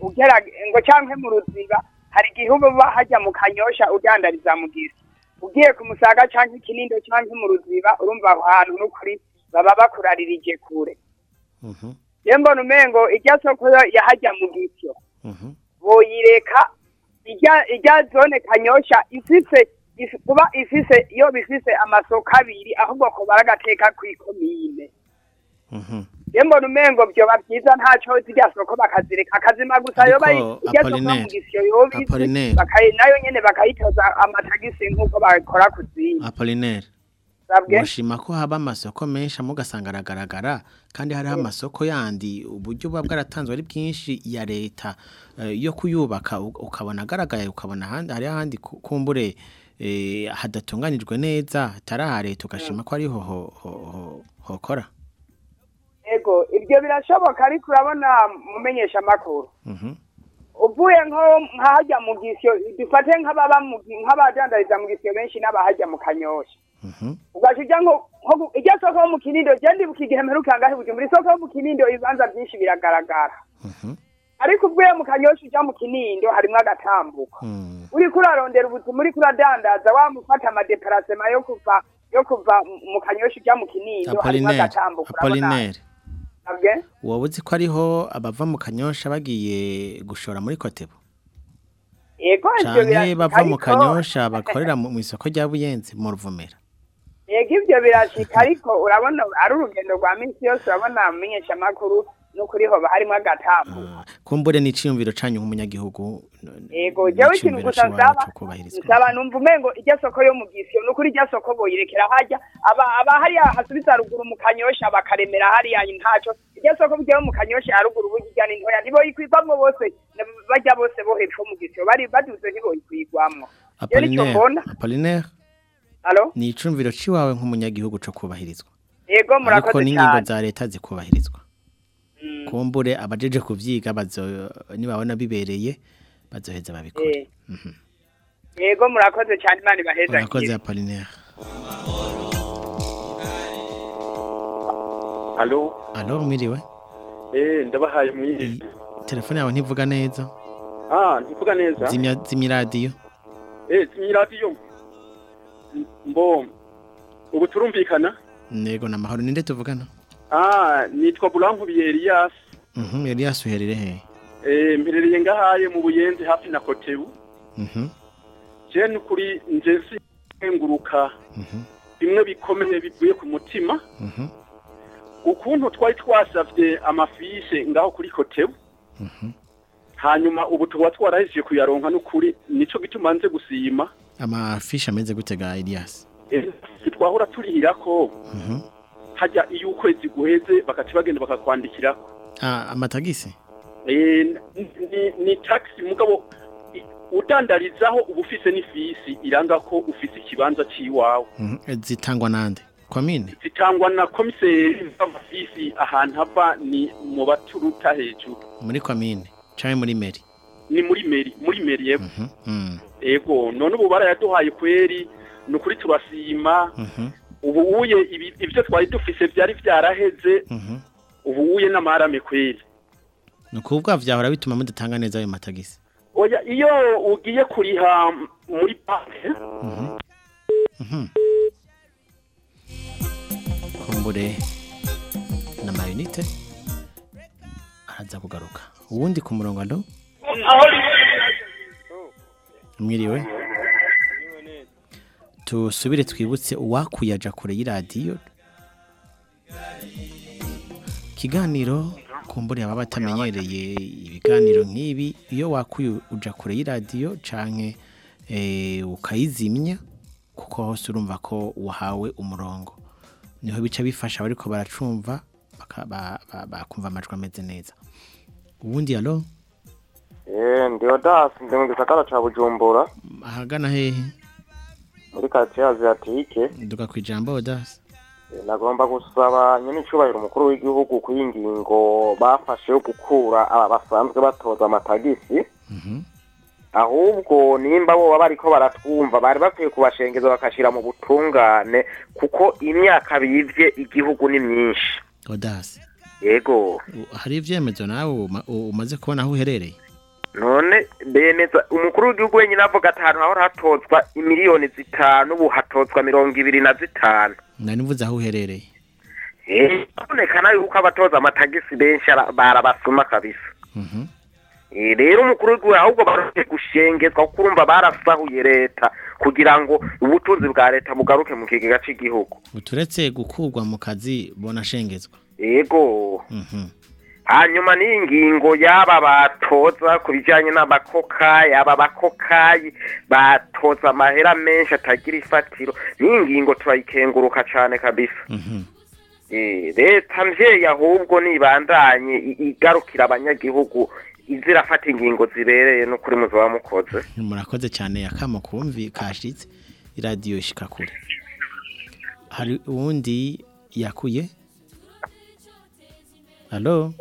ugera ngo canke mu ruziba hari igihe uba uba hajya mu kanyosha udandariza mu gisi ugiye ku musaga canke ikinindo canke mu ruziba urumva aho hantu n'ukuri baba bakuraririje kure. Mhm je mbona umengo iryo soko yahajya mu gisyo mhm boyireka ijya ijya zone kanyosha ifise if- kuba ifise iyo bifise amasoko abiri ahubwo ko baragateka kw'ikomine mhm je mbona umengo vyoba vyiza ntaco zirya soko bakazireka. Akazima gusa yoba irya soko mu izi, Apollinaire. bakayi- na yo nyene bakayitoza amatagisi nk'uko bakora ku zindi. Apollinaire. Washima ko haba amasoko menshi amwe ugasanga aragaragara kandi hariho amasoko yandi uburyo buba bwaratanzwe ari bwinshi ya leta eh, yo kuyubaka ukabona agaragaye ukabona hariho ahandi ku- kumbure eh, hadatunganijwe neza hatari aha leta ugashima ko ariho ho- ho- ho- hokora. Ego ibyo birashoboka ariko urabona mumenyesha amakuru. Mhm. uvuye nko nkahajya mu gisyo dufate nk'abadandariza mu gisyo benshi n'abahajya mu kanyosha. Ugaca ujya nko iryo soko mu kinindo je ndibuka igihe mperuka ngahe bujumbura isoko yo mu kinindo ibibanza byinshi biragaragara. Ariko uvuye mu kanyosha ujya mu kinindo harimwo agatambuko. Uriko urarondera ubuzima uriko uradandaza wamufata amadeparasema yo kuva yo kuva mu- kanyosha ujya mu kinindo urabona? Apollinaire Sabwe? wowe uzi ko ariho abava mu kanyosha bagiye gushora muri kotebo birashika bava mu kanyosha bakorera mu isoko rya buyenzi mu ruvumera? Yego ivyo birashika ariko urabona ari urugendo rwa minsi yose urabona mumenyesha amakuru n'ukuri hoba harimwo agatambuko kumbure n'iciyumviro canyu nk'umunyagihugu yego jewe ikintu gusa nsaba nsaba numva umengo irya soko yo mu gisyo nukuri irya soko boyirekera harya aba aba hariya hasubiza ruguru mu kanyosha bakaremera hariya ntaco irya soko burya yo mu kanyosha ya ruguru burya ni ntoya ntiboyikwigwamwo bose barya bose bo hepfo mu gisyo bari baduze ntiboyikwigwamwo. Je ni icumviro ciwawe nk'umunyagihugu co kubahirizwa. Yego ariko murakoze n'ingingo cyane za leta zikubahirizwa. Kumbure abajeje kuvyiga bazo nibabona bibereye bazoheza babikora. Mhm. yego murakoze cyane imana ibaheza urakoze apolinaire Halo, alo mwiriwe? Eh ndabahaye mwiri. telefone yawe ntivuga neza? Ah, ntivuga neza. zimya zimya radiyo Eh, zimya radio. Mbo. Ubu turumvikana? ntego na mahoro ninde tuvugana Ah, nitwa Bulankubiye Elias. Mhm, Elias uherere he Eh, mperereye ngahaye mu Buyenzi hafi na Kotebu. Mhm, Je nukuri nje singuruka. Bimwe bikomeye bivuye ku mutima. mhm, Ukuntu twari twasavye amafishe ngaho kuri Kotebu. Hanyuma ubu tuba twarahejeje kuyaronka n'ukuri nico gituma nze gusima. Amafishi ameze gutega Elias Eh, twahora turihira ko Mhm. hajya iyo ukwezi guheze bagaca bagenda bakakwandikira. Ah amatagisi? Eh, ni- taxi mugabo udandarizaho uba ufise n'ifisi iranga ko ufise ikibanza c'iwawe. Mhm, eh, zitangwa nande? Komine zitangwa na komiseri w'amafisi ahantu hava ni mu baturuta hejuru. Muri komine canke muri meri? Ni muri meri muri meri yego Mm, ego none ubu barayaduhaye kweri ni ukuri turasima. Mhm, ubu uye ibyo twari dufise vyari vyaraheze mhm. ubu uye n'amarame kweri. Ni ukuvuga vyahora bituma mudatanga neza ayo matagisi. Oya iyo ugiye kuriha muri banki Mhm. kumbure na mayunite araza kugaruka. Uwundi ku murongo alo mwiriwe. Tusubire twibutse uwakuyaja kure y'iradiyo. Ikiganiro kumbure baba batamenyereye ibiganiro nk'ibi iyo wakuye uja kure y'iradiyo canke eh, ukayizimya kuko hose urumva ko wahawe umurongo. Niho bica bifasha abariko baracumva bakumva amajwi ameze neza. Ubundi alo Eh, ndi Odasi ndi mu gisagara Bujumbura. Ahagana hehe? Muri quartier asiatique nduga ku ijambo odasi Eh, nagomba gusaba nyene icubahiro umukuru w'igihugu ku y'ingingo bafashe yo gukura aba basanzwe batoza amatagisi. Ahubwo nimba bo bariko baratwumva bari bakwiye kubashengeza bakashira mu butungane kuko imyaka bivye igihugu ni myinshi. Yego. Hari ivyemezo nawe uma- umaze kubona aho uherereye? None bemeza umukuru w'igihugu wenyine avuga ati ahantu hahora hatozwa imiliyoni zitanu ubu hatozwa mirongo ibiri na zitanu. Nari mvuze aho uherereye? Eh, habonekana yuko abatoza amatagisi benshi ara- barabasuma kabisa. Eh, rero umukuru w'igihugu ahubwo barakwiye gushengezwa kuko urumva barasahuye leta kugira ngo ubutunzi bwa leta bugaruke mu kigega c'igihugu. Uturetse gukurwa mu kazi bonashengezwa yego Mhm. Hanyuma n'iyi ngingo y'aba batoza ku bijyanye n'abakokayi aba bakokayi batoza amahera menshi atagira ifatiro. N'iyi ngingo turayikenguruka cyane kabisa. Eh, leta mvyeyi ahubwo nibandanye igarukira abanyagihugu izirafata ingingo zibereye n'ukuri muzoba mukoze. Murakoze cyane akamo kumvi kashitse iradiyo ishika kure. Hari uwundi yakuye? Alo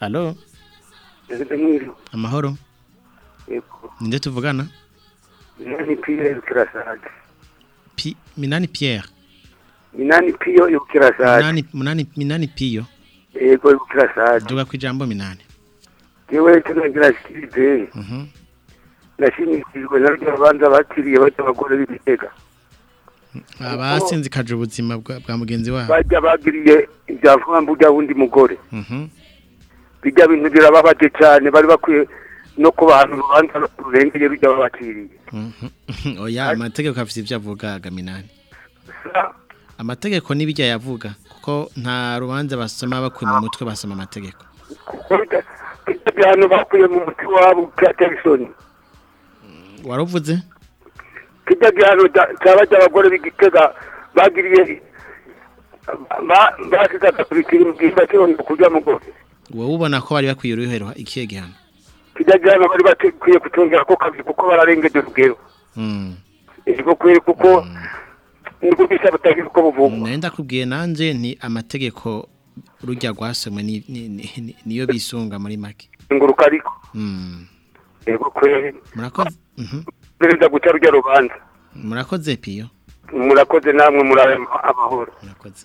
alo amahoro ninde tuvugana Minani Piyo Yukirasaga. Pi, minani pierre Minani Piyo Yukirasaga. minani, munani, minani piyo Ego Yukirasaga. duga ku ijambo minani Jewe tunagira shirize. Mhm. Nashimishijwe naryo abanza bakiriye bajya abagore b'ibitega. Abasinzikaje ubuzima bwa bwa mugenzi wabo Bajya bagiriye ibyavuga mbuga wundi mugore. Mhm. Bijya bintu birababaje cyane bari bakwiye no kubantu urubanza rurengeye bijya babakiriye. Mhm. <laughs> oya amategeko afite ibyo avuga gaminani amategeko n'ibijya yavuga kuko nta rubanza basoma bakuye mu mutwe basoma amategeko Bijya bihano bakuye mu muti wabo bya Jackson. waravuze kijya gihano cyabajya abagore b'igitega bagiriye ba- basize agakurikira imbwimba kibondo kurya mugore wowe ubona ko bari bakwiye uruhero ikihe gihano kijya gihano bari bakwiye kutongera ko kabiri kuko bararengeje urugero. Ego kweri kuko ni bwo bisa butagira uko buvugwa nari ndakubwiye nanjye ni amategeko rujya rwasomwe ni- ni- ni- ni- niyo bisunga muri make. Nguruka ariko. Ego kweri. Murakoze? Perezida guca rujya rubanza. Murakoze piyo murakoze namwe murabe amahoro. Murakoze.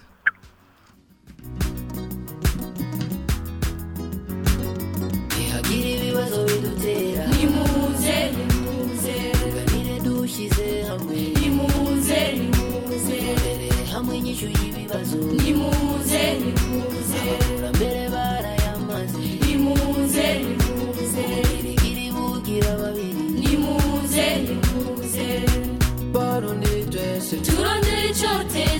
Ihagire ibibazo bidutera. Nimuze nimuze. Tuganire dushyize hamwe. Nimuze nimuze. Turebere hamwe inyishu y'ibibazo. Nimuze nimuze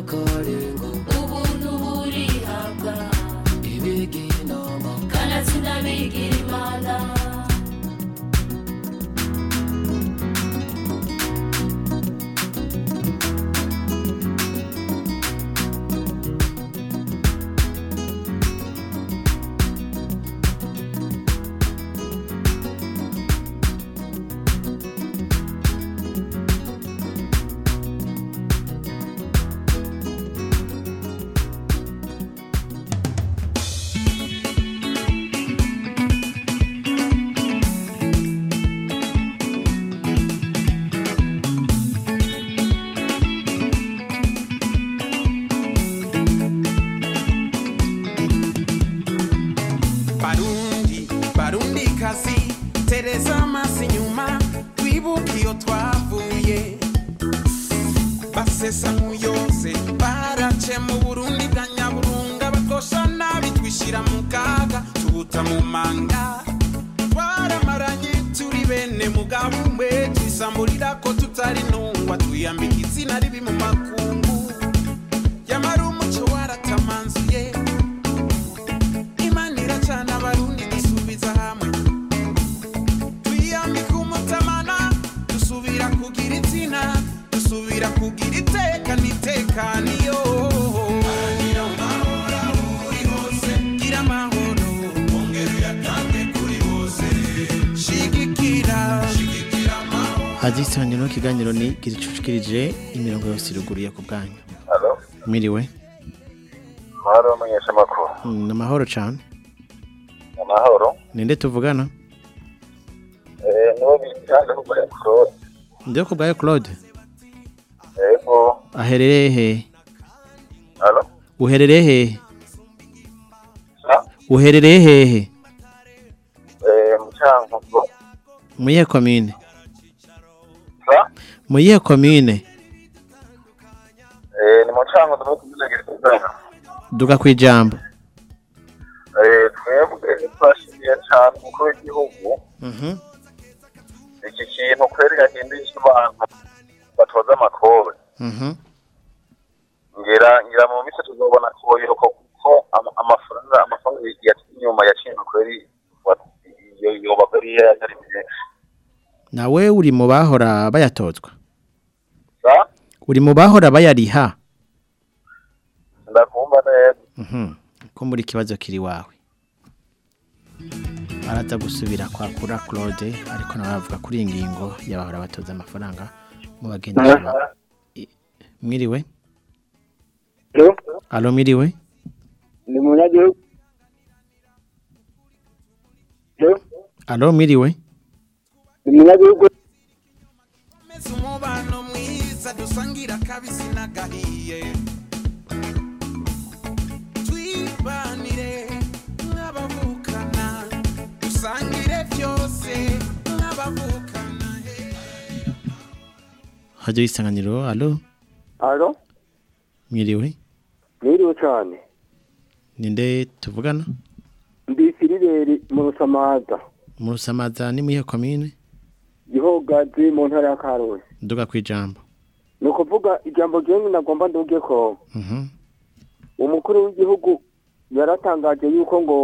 n'akarengo ubuntu burihabwa ibigira inama kanatsinda bigira imana amahoro hazisangira ikiganiro ni gicucikirije imirongo yose iruguruye ku bwanyu. Halo, mwiriwe mahoro menyesha makuru. Mm, ni amahoro cyane Amahoro. ninde tuvugana? Eh, niwo bitanga kuba Claude. ndiyo ku bwayo claude? Yego. aherereye he? Uherereye hehe uherereye hehe Eh, mucankuzo. mu yihe komine Sa. mu yihe komine Eh, ni mucankuzo no kubitegekeza. duga ku ijambo Eh, twebwe twashimiye cyane umukuru w'igihugu. Mhm. Iki kintu kweri yahindisha abantu batoza amakore. Mhm. ngira ngira mu minsi tuzobona koyoko kuko ama- amafaranga amafaranga yaciye inyuma yaciye kweri wa- iyo yoba kweri yari menshi nawe uri mu bahora bayatozwa sa? Uri mu bahora bayariha. Ndakumva neza. Mhm. ko muri ikibazo kiri wawe. Araza gusubira kwakura claude ariko nawe avuga kuri iyi ngingo y'abahora batoza amafaranga mu bagendera ba- I- mwiriwe? Alo mwiriwe? Ni munyagihugu. Alo mwiriwe? Ni munyagihugu meze umubano mwiza dusangira kabisi n'agahiye twibanire nk'abavukana dusangire byose nk'abavukana hajya isanganiro alo? Alo, mwiriwe mwiriwe cyane. ninde tuvugana? Ndi Filiberi mu Rusamaza, mu rusamaza ni mu yihe komine Gihogazi mu ntara ya Karusi. nduga ku ijambo. Ni ukuvuga ijambo ryenye nagomba nduge ko Mhm. umukuru w'igihugu yaratangaje yuko ngo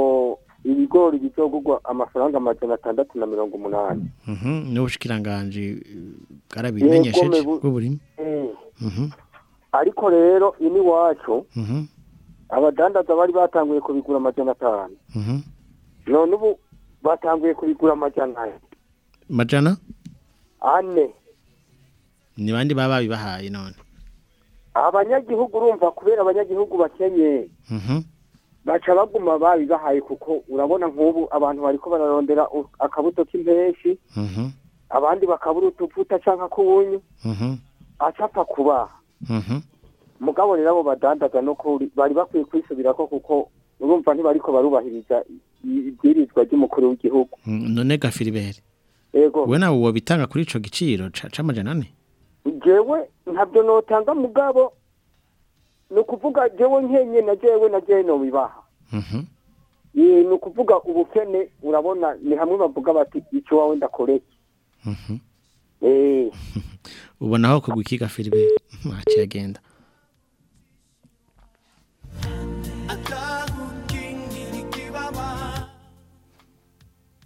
ibigo ibigori bizogurwa amafaranga amajana atandatu na mirongo umunani. Mhm, n'ubushikiranganje Yego, bwarabimenyesheje bw'uburimi Eh, Mhm, ariko rero ini wacu abadandaza bari batanguye kubigura amajana atanu. None ubu batanguye kubigura amajana majana ane ni bandi baba babibahaye none? Abanyagihugu urumva kubera abanyagihugu bakenye. Mhm, baca baguma babibahaye kuko urabona nk'ubu abantu bariko bararondera u- akabuto k'impeshi. Mhm, abandi bakabura utuvuta canke ak'ubunyu. Mhm, acapfa kubaha mhm. mugabo rero abo badandaza no kuri bari bakwiye kwisubirako kuko urumva ntibariko barubahiriza ibwirizwa ry'umukuru w'igihugu. Mm, none gafiribere. We nawe wobitanga kuri ico giciro c'amajana ane? Jewe ntabyo notanga mugabo. Ni ukuvuga jewe nkenye na jewe na jewe nobibaha. Mhm, ni ukuvuga ubukene urabona ni hamwe bavuga bati ico wawe ndakoreke mhm. Eh, <laughs> ubona aho kugwa iki gafiribere <laughs> aciye agenda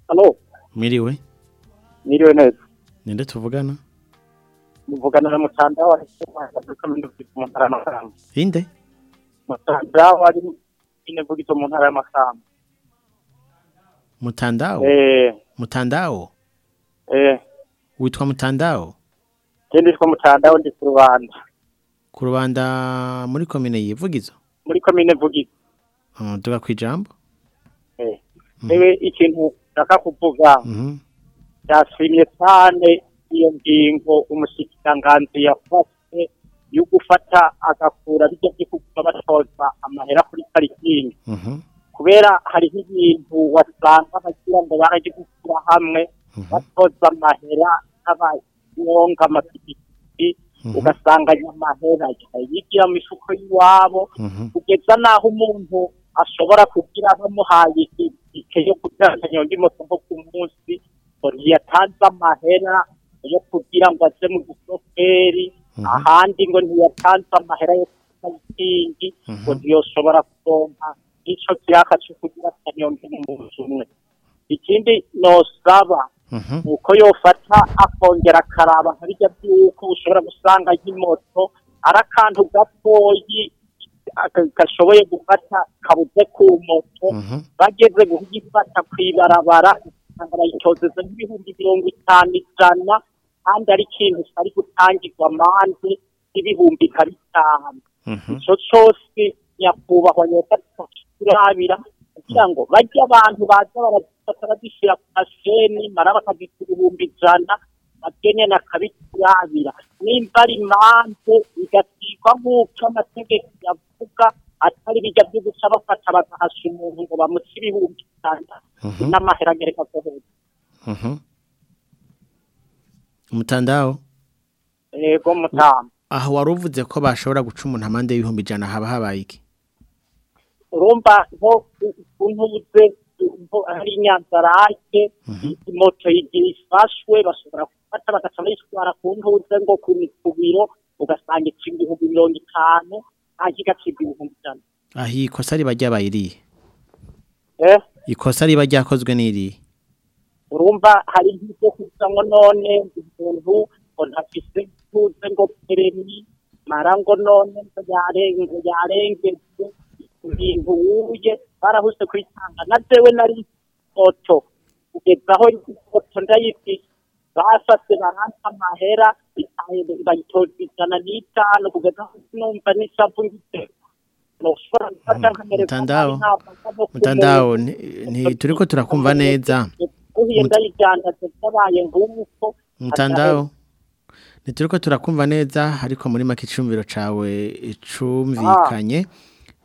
halo mwiriwe niriwe neza ninde tuvugana. Muvugana na mutanda wa mu ntara y'amakamba inde. Mutanda wari nyine mu ntara y'amakamba mutandao eh. Mutandao eh. Witwa mutandao je kwa mutanda ndi ku rubanda ku rubanda muri komine yivugizo muri komine vugizo uh, tuga kwijambo eh. Ewe ikintu nshaka kuvuga mhm yashimye cyane iyo ngingo umushikiranganzi yafashe yo gufata agakura bijya byo kuba batoza amahera kuri parikingi. Mhm. Kubera hariho ibintu wasanga bagira ngo baraje gushyira hamwe batoza amahera n'abanyonga amapikipiki ugasanga ayo mahera yigira mu mifuko y'iwabo kugeza n'aho umuntu ashobora kugira bamuhaye itike yo kugira ngo anyonge imoto nko ku munsi ngo ntiyatanze amahera yo kugira ngo aze mu gisoferi ahandi ngo ntiyatanze amahera yo kuyitingi ngo ntiyoshobora kuronka ico kiraka cyo kugira akanyonge mu munsi umwe. Ikindi nosaba nuko yofata akongera akaraba nka bijya by'uko ushobora gusanga nk'imoto ari akantu gatoyi gashoboye gufata kabuze ku moto bageze kugifata kw'ibarabara usanga bayitozeza nk'ibihumbi mirongo itanu ijana kandi ari ikintu kitari gutangirwa amande y'ibihumbi nka bitanu. Ico cose nyakubahwa yota turabira kugira ngo bajye abantu baza barazifata bazishyira ku masheni mara bakazita ibihumbi ijana bagene nakabiturabira nimba ari imanze bigasigwa nk'uko amategeko yavuga atari bijya byo guca bafata bagahasha umuntu ngo bamuce ibihumbi ijana n'amahera agereka ko hejuru mhm mutandao yego mutamu aho wari uvuze ko bashobora guca umuntu amande y'ibihumbi ijana haba habaye iki urumva nko ukuntu ubuze nko hari inyanzarake moto igihe ifashwe bashobora gufata bagaca bayitwara ku ntuze ngo ku biro ugasanga ibihumbi mirongo itanu hanyuma igacibwa ibihumbi ijana aho ikosa riba ryabaye irihe eh? Ikosa riba ryakozwe n'irihe urumva hari nk'ibyo kugira ngo none umuntu ntafise tuze ngo peremi mara ngo none ngo yarenge ngo yarengeze ibintu wuye barahuse kwitanga. Na jewe nari moto kugeza aho moto ndayifise basatse baranka amahera ijana n'itanu kugeza numva nkamererwa mutandao. mutandao nti- turiko turakumva neza mutandao. Ntituriko turakumva neza ariko muri make icumviro cawe cumvikanye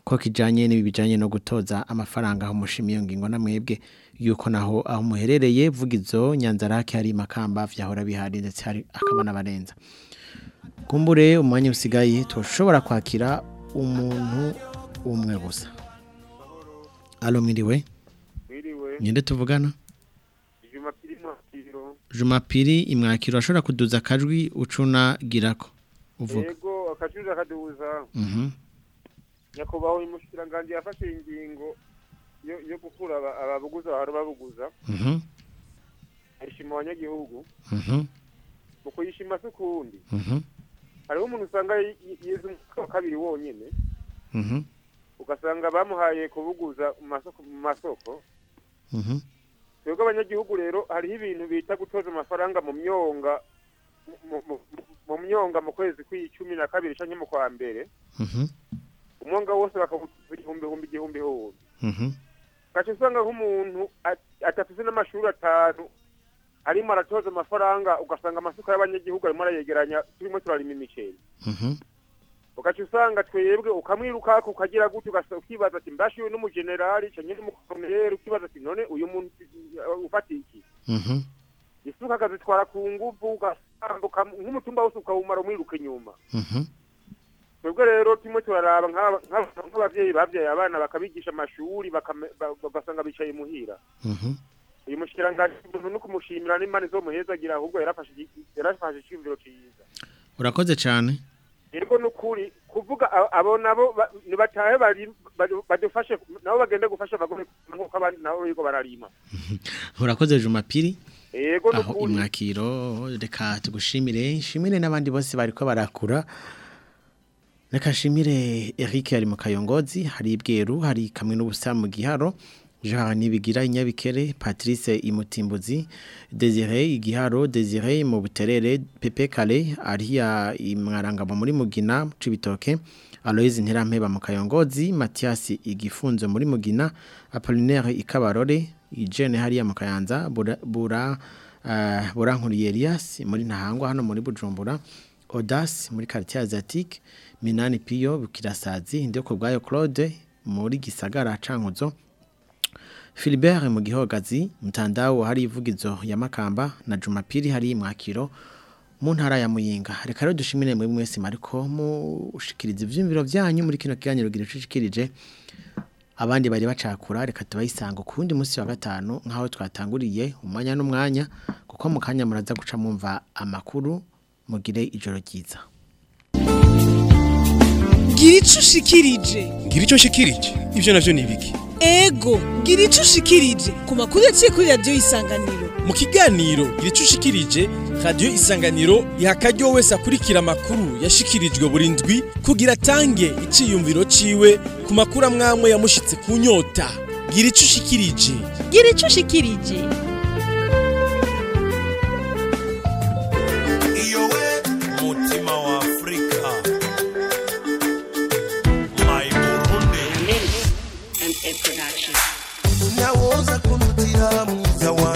ko kijanye n'ibi bijanye no gutoza amafaranga aho mushimiye ngingo namwebwe yuko naho aho muherereye vugizo nyanzarake hari makamba vyahora bihari ndetse hari akaba n'abarenza. Kumbure umwanya usigaye tushobora kwakira umuntu umwe gusa. Alo mwiriwe? Mwiriwe. tuvugana. Jumapili imwakiro ashobora kuduza akajwi ucunagirako uvuga. Yego akacuza akaduza. Mhm. Nyakubahwa umushikiranganji yafashe ingingo yo gukura aba- ababuguza bahora babuguza Mhm. ayishima abanyagihugu Mhm. mu kuyishima si ukundi Mhm. hariho umuntu usanga yi- yi- yize umwaka wa kabiri wonyene Mhm. ugasanga bamuhaye kubuguza mu masoko twebwe abanyagihugu rero hariho ibintu bita gutoza amafaranga mu myonga mu- myonga mu kwezi kw'icumi na kabiri canke mu kwa mbere Mhm. Umwonga wose bakagutuza igihumbi humbi igihumbi humbi Mhm. gaca usanga nk'umuntu at- atafise n'amashuri atanu arimo aratoza amafaranga ugasanga amasuka y'abanyagihugu arimo arayegeranya turimo turarima imiceri Mhm. ugaca usanga twebwe ukamwirukako ukagira gutyo ukibaza ati mbashi uyu n'umujenerali canke n'umukoloneli ukibaza ati none uyu muntu ufatiye iki Mhm. isuka akazitwara ku nguvu ugasambuka nk'umutumba wose ukawumara umwiruka inyuma Twebwe rero turimo turaraba nk'aba- nk'aba- nk'abavyeyi bavyaye abana bakabigisha amashuri bagasanga bicaye muhira. Mhm. uyu mushikiranganji umuntu no kumushimira n'imana izomuhezagira ahubwo yarafashe iciyumviro ciza. Urakoze cyane. Eriko nukuri kuvuga a- abo nabo ba- nibatahe bari badu- badufashe nabo bagende gufasha abagore nk'uko abandi nabo bariko bararima. <laughs> Urakoze jumapiri yego aho nukuri. imwakiro reka tugushimire nshimire n'abandi bose bariko barakura. Reka nshimire Eric ari mu kayongozi hari ibweru hari kamwe n'ubusa mu giharo Jean Nibigira inyabikere Patrice Imutimbuzi Desire igiharo Desire mu buterere Pepe Kale ariya imwarangabo muri Mugina cibitoke Aloise Nterampeba mu kayongozi Mathias igifunzo muri Mugina Apollinaire ikabarore Ijene hariya mu kayanza bura, bura uh, burankuriye Elias muri ntahangwa hano muri Bujumbura Audace muri quartier Asiatique Minani Pio Bukirasazi ndeko bwayo Claude muri gisagara cankuzo Philibert mu gihogazi mtandao hari ivugizo ya Makamba na Jumapili hari mwakiro mu ntara ya Muyinga. Reka rero dushimire muri mwese mariko mushikiriza ivyumviro vyanyu muri kino kiganiro gicucikirije abandi bari bacakura reka tubayisanga ku wundi munsi wa gatanu nk'aho twatanguriye umwanya n'umwanya kuko mu kanya muraza guca mwumva amakuru mugire ijoro ryiza. Gira ico ushikirije ngira icyo nshikirije ibyo navyo ni ibiki ego gira ico ushikirije ku makuru yaciye kuri radiyo isanganiro. Mu kiganiro gira icyo ushikirije radiyo isanganiro iha akaryo wese akurikira amakuru yashikirijwe buri ndwi kugira atange iciyumviro ciwe ku makuru amwamwe yamushitse ku nyota. Gira icyo ushikirije gira ico ushikirije yawooza kunutyamuyawaa